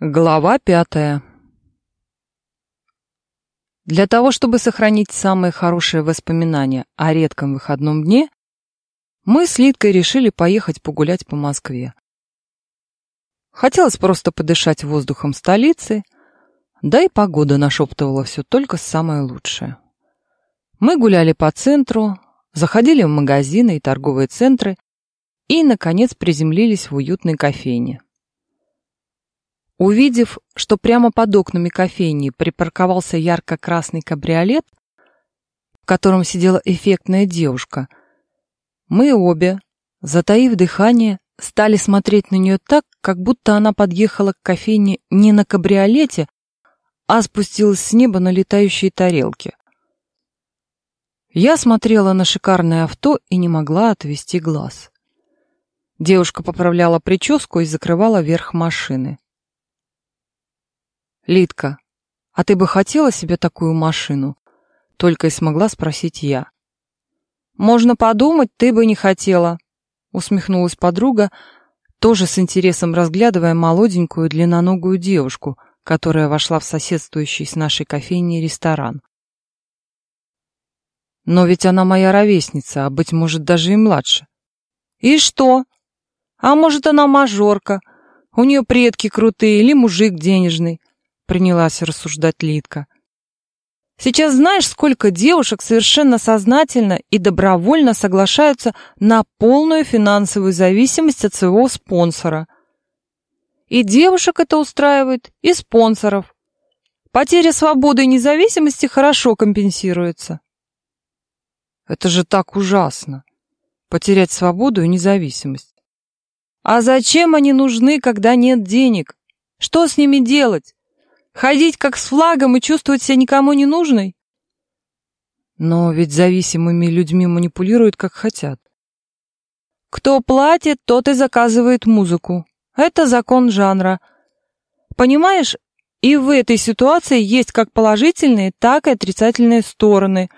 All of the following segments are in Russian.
Глава пятая. Для того, чтобы сохранить самые хорошие воспоминания о редком выходном дне, мы с Литкой решили поехать погулять по Москве. Хотелось просто подышать воздухом столицы, да и погода нашептывала все только самое лучшее. Мы гуляли по центру, заходили в магазины и торговые центры и, наконец, приземлились в уютной кофейне. Увидев, что прямо под окнами кофейни припарковался ярко-красный кабриолет, в котором сидела эффектная девушка, мы обе, затаив дыхание, стали смотреть на нее так, как будто она подъехала к кофейне не на кабриолете, а спустилась с неба на летающие тарелки. Я смотрела на шикарное авто и не могла отвести глаз. Девушка поправляла прическу и закрывала верх машины. «Литка, а ты бы хотела себе такую машину?» Только и смогла спросить я. «Можно подумать, ты бы не хотела», усмехнулась подруга, тоже с интересом разглядывая молоденькую длинноногую девушку, которая вошла в соседствующий с нашей кофейней ресторан. «Но ведь она моя ровесница, а, быть может, даже и младше». «И что? А может, она мажорка, у нее предки крутые или мужик денежный. Принялась рассуждать Литка. Сейчас знаешь, сколько девушек совершенно сознательно и добровольно соглашаются на полную финансовую зависимость от своего спонсора. И девушек это устраивает, и спонсоров. Потеря свободы и независимости хорошо компенсируется. Это же так ужасно. Потерять свободу и независимость. А зачем они нужны, когда нет денег? Что с ними делать? Ходить как с флагом и чувствовать себя никому не нужной? Но ведь зависимыми людьми манипулируют как хотят. Кто платит, тот и заказывает музыку. Это закон жанра. Понимаешь, и в этой ситуации есть как положительные, так и отрицательные стороны.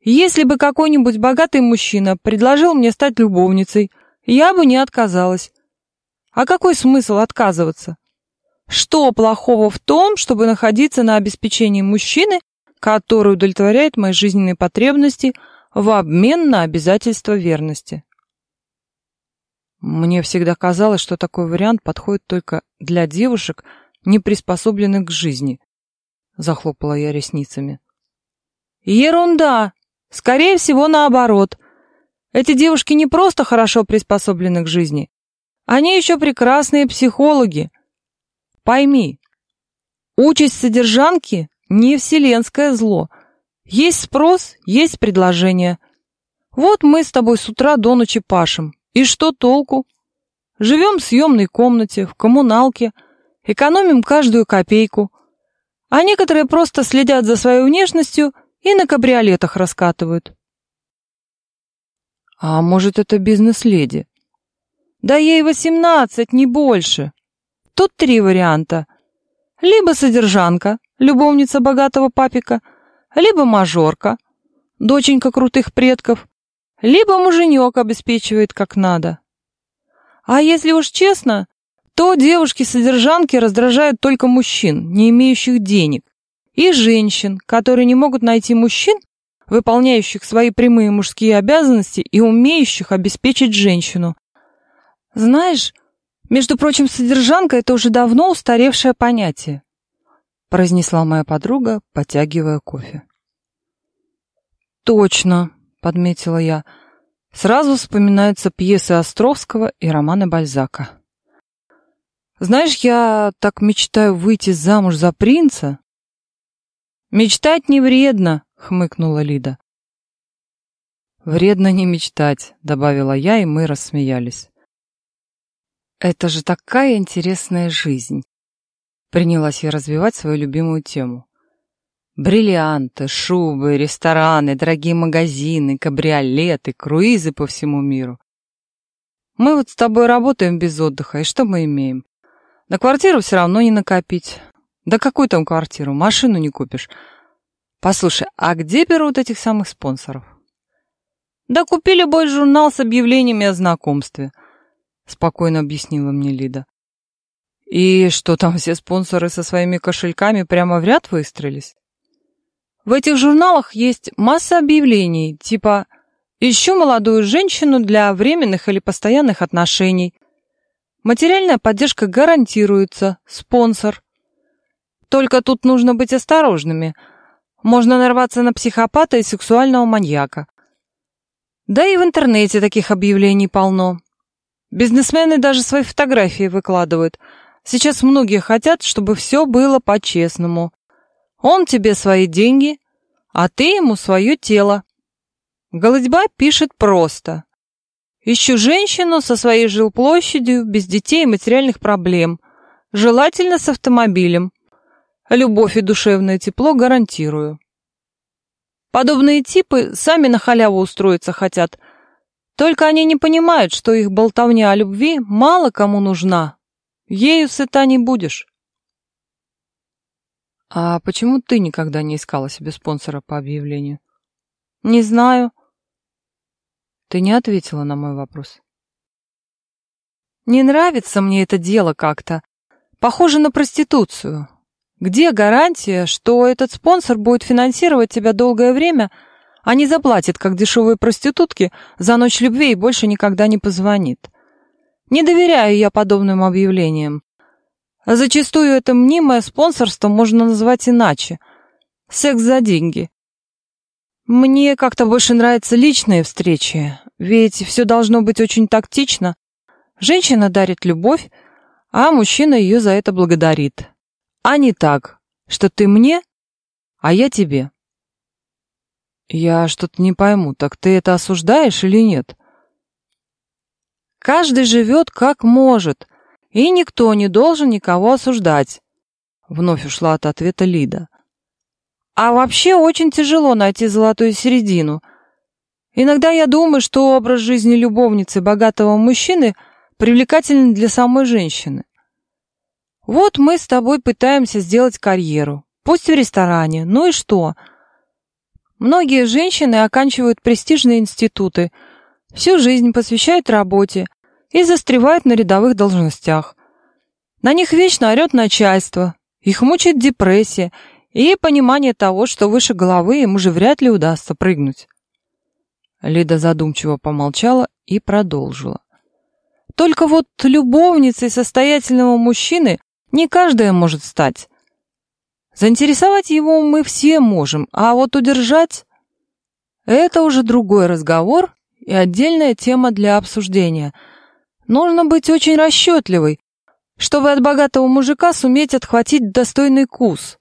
Если бы какой-нибудь богатый мужчина предложил мне стать любовницей, я бы не отказалась. А какой смысл отказываться? Что плохого в том, чтобы находиться на обеспечении мужчины, который удовлетворяет мои жизненные потребности в обмен на обязательство верности? Мне всегда казалось, что такой вариант подходит только для девушек, не приспособленных к жизни. Захлопала я ресницами. Ерунда! Скорее всего, наоборот. Эти девушки не просто хорошо приспособлены к жизни. Они еще прекрасные психологи, Пойми, участь содержанки не вселенское зло. Есть спрос, есть предложение. Вот мы с тобой с утра до ночи пашем. И что толку? Живем в съемной комнате, в коммуналке, экономим каждую копейку. А некоторые просто следят за своей внешностью и на кабриолетах раскатывают. А может, это бизнес-леди? Да ей восемнадцать, не больше. Тут три варианта. Либо содержанка, любовница богатого папика, либо мажорка, доченька крутых предков, либо муженек обеспечивает как надо. А если уж честно, то девушки-содержанки раздражают только мужчин, не имеющих денег, и женщин, которые не могут найти мужчин, выполняющих свои прямые мужские обязанности и умеющих обеспечить женщину. Знаешь, между прочим, содержанка — это уже давно устаревшее понятие, произнесла моя подруга, потягивая кофе. Точно, подметила я. Сразу вспоминаются пьесы Островского и романы Бальзака. Знаешь, я так мечтаю выйти замуж за принца. Мечтать не вредно, хмыкнула Лида. Вредно не мечтать, добавила я, и мы рассмеялись. Это же такая интересная жизнь. Принялась я развивать свою любимую тему. Бриллианты, шубы, рестораны, дорогие магазины, кабриолеты, круизы по всему миру. Мы вот с тобой работаем без отдыха, и что мы имеем? На квартиру все равно не накопить. Да какую там квартиру? Машину не купишь. Послушай, а где берут этих самых спонсоров? Да купи любой журнал с объявлениями о знакомстве –— спокойно объяснила мне Лида. И что там все спонсоры со своими кошельками прямо в ряд выстроились? В этих журналах есть масса объявлений, типа «Ищу молодую женщину для временных или постоянных отношений». Материальная поддержка гарантируется, спонсор. Только тут нужно быть осторожными. Можно нарваться на психопата и сексуального маньяка. Да и в интернете таких объявлений полно. Бизнесмены даже свои фотографии выкладывают. Сейчас многие хотят, чтобы все было по-честному. Он тебе свои деньги, а ты ему свое тело. Голодьба пишет просто. Ищу женщину со своей жилплощадью, без детей и материальных проблем. Желательно с автомобилем. Любовь и душевное тепло гарантирую. Подобные типы сами на халяву устроиться хотят. Только они не понимают, что их болтовня о любви мало кому нужна. Ею сыта не будешь. А почему ты никогда не искала себе спонсора по объявлению? Не знаю. Ты не ответила на мой вопрос. Не нравится мне это дело как-то. Похоже на проституцию. Где гарантия, что этот спонсор будет финансировать тебя долгое время, а не заплатит, как дешевые проститутки, за ночь любви и больше никогда не позвонит? Не доверяю я подобным объявлениям. А зачастую это мнимое спонсорство можно назвать иначе. Секс за деньги. Мне как-то больше нравятся личные встречи, ведь все должно быть очень тактично. Женщина дарит любовь, а мужчина ее за это благодарит. А не так, что ты мне, а я тебе. Я что-то не пойму, так ты это осуждаешь или нет? Каждый живет как может — и никто не должен никого осуждать. Вновь ушла от ответа Лида. А вообще очень тяжело найти золотую середину. Иногда я думаю, что образ жизни любовницы богатого мужчины привлекателен для самой женщины. Вот мы с тобой пытаемся сделать карьеру, пусть в ресторане, ну и что? Многие женщины оканчивают престижные институты, всю жизнь посвящают работе, и застревают на рядовых должностях. На них вечно орет начальство, их мучает депрессия и понимание того, что выше головы ему же вряд ли удастся прыгнуть. Лида задумчиво помолчала и продолжила. Только вот любовницей состоятельного мужчины не каждая может стать. Заинтересовать его мы все можем, а вот удержать — это уже другой разговор и отдельная тема для обсуждения — Нужно быть очень расчетливой, чтобы от богатого мужика суметь отхватить достойный кус.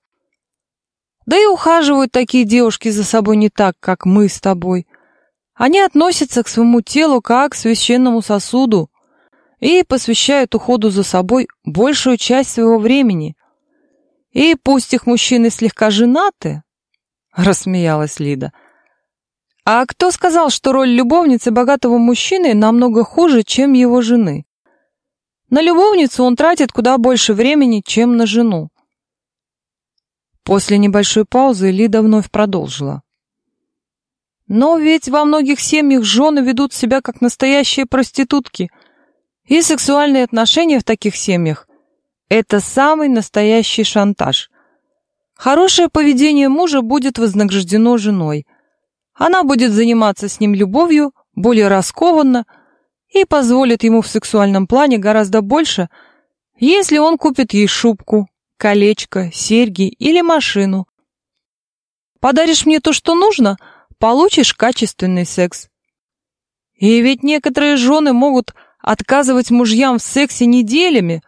Да и ухаживают такие девушки за собой не так, как мы с тобой. Они относятся к своему телу как к священному сосуду и посвящают уходу за собой большую часть своего времени. И пусть их мужчины слегка женаты, — рассмеялась Лида, — а кто сказал, что роль любовницы богатого мужчины намного хуже, чем его жены? На любовницу он тратит куда больше времени, чем на жену. После небольшой паузы Лида вновь продолжила. Но ведь во многих семьях жены ведут себя как настоящие проститутки. И сексуальные отношения в таких семьях – это самый настоящий шантаж. Хорошее поведение мужа будет вознаграждено женой – она будет заниматься с ним любовью более раскованно и позволит ему в сексуальном плане гораздо больше, если он купит ей шубку, колечко, серьги или машину. Подаришь мне то, что нужно, получишь качественный секс. И ведь некоторые жены могут отказывать мужьям в сексе неделями,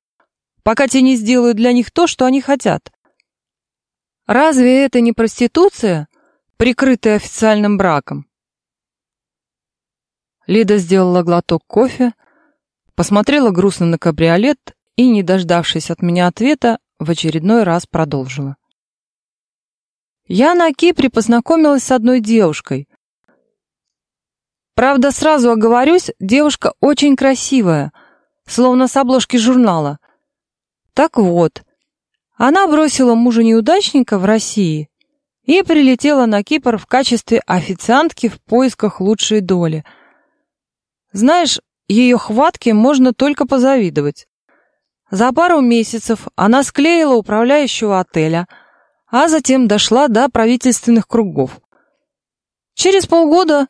пока те не сделают для них то, что они хотят. Разве это не проституция? прикрытый официальным браком. Лида сделала глоток кофе, посмотрела грустно на кабриолет и, не дождавшись от меня ответа, в очередной раз продолжила. Я на Кипре познакомилась с одной девушкой. Правда, сразу оговорюсь, девушка очень красивая, словно с обложки журнала. Так вот, она бросила мужа-неудачника в России и прилетела на Кипр в качестве официантки в поисках лучшей доли. Знаешь, ее хватке можно только позавидовать. За пару месяцев она склеила управляющего отеля, а затем дошла до правительственных кругов. Через полгода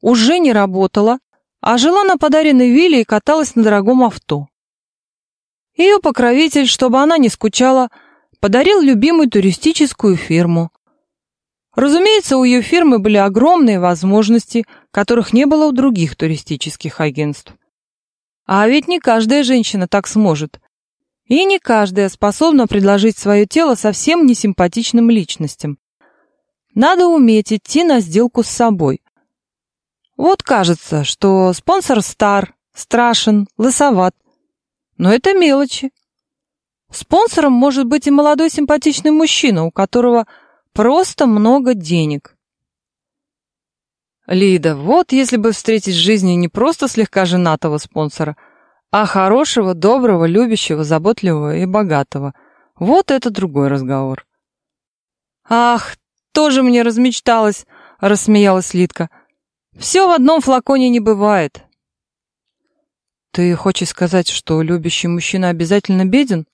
уже не работала, а жила на подаренной вилле и каталась на дорогом авто. Ее покровитель, чтобы она не скучала, подарил любимую туристическую фирму. Разумеется, у ее фирмы были огромные возможности, которых не было у других туристических агентств. А ведь не каждая женщина так сможет. И не каждая способна предложить свое тело совсем несимпатичным личностям. Надо уметь идти на сделку с собой. Вот кажется, что спонсор стар, страшен, лысоват. Но это мелочи. Спонсором может быть и молодой симпатичный мужчина, у которого просто много денег. Лида, вот если бы встретить в жизни не просто слегка женатого спонсора, а хорошего, доброго, любящего, заботливого и богатого. Вот это другой разговор. Ах, тоже мне размечталась, рассмеялась Лидка. Все в одном флаконе не бывает. Ты хочешь сказать, что любящий мужчина обязательно беден?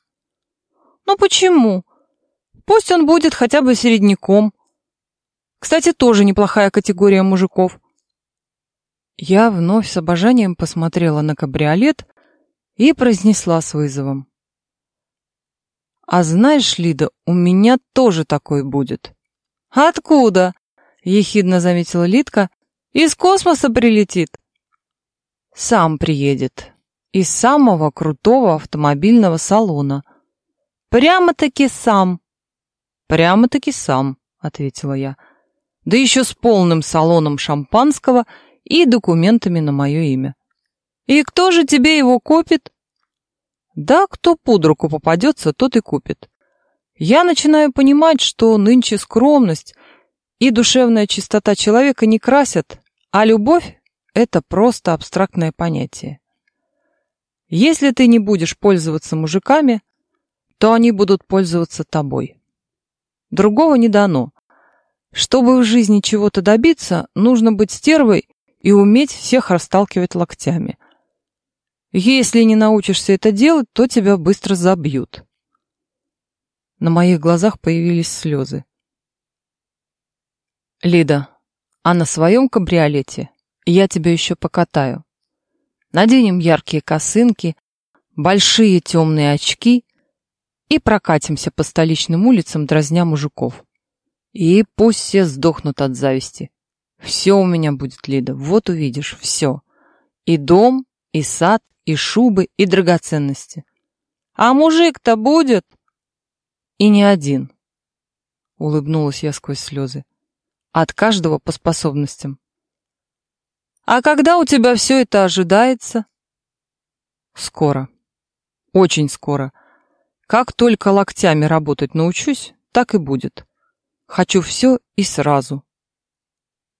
Ну почему? Пусть он будет хотя бы середняком. Кстати, тоже неплохая категория мужиков. Я вновь с обожанием посмотрела на кабриолет и произнесла с вызовом. «А знаешь, Лида, у меня тоже такой будет». «Откуда?» — ехидно заметила Лидка. «Из космоса прилетит». «Сам приедет. Из самого крутого автомобильного салона. Прямо-таки сам». «Прямо-таки сам», — ответила я да еще с полным салоном шампанского и документами на мое имя. И кто же тебе его купит? Да, кто под руку попадется, тот и купит. Я начинаю понимать, что нынче скромность и душевная чистота человека не красят, а любовь — это просто абстрактное понятие. Если ты не будешь пользоваться мужиками, то они будут пользоваться тобой. Другого не дано. Чтобы в жизни чего-то добиться, нужно быть стервой и уметь всех расталкивать локтями. Если не научишься это делать, то тебя быстро забьют. На моих глазах появились слезы. Лида, а на своем кабриолете я тебя еще покатаю. Наденем яркие косынки, большие темные очки и прокатимся по столичным улицам, дразня мужиков. И пусть все сдохнут от зависти. Все у меня будет, Лида, вот увидишь, все. И дом, и сад, и шубы, и драгоценности. А мужик-то будет? И не один. Улыбнулась я сквозь слезы. От каждого по способностям. А когда у тебя все это ожидается? Скоро. Очень скоро. Как только локтями работать научусь, так и будет. Хочу все и сразу.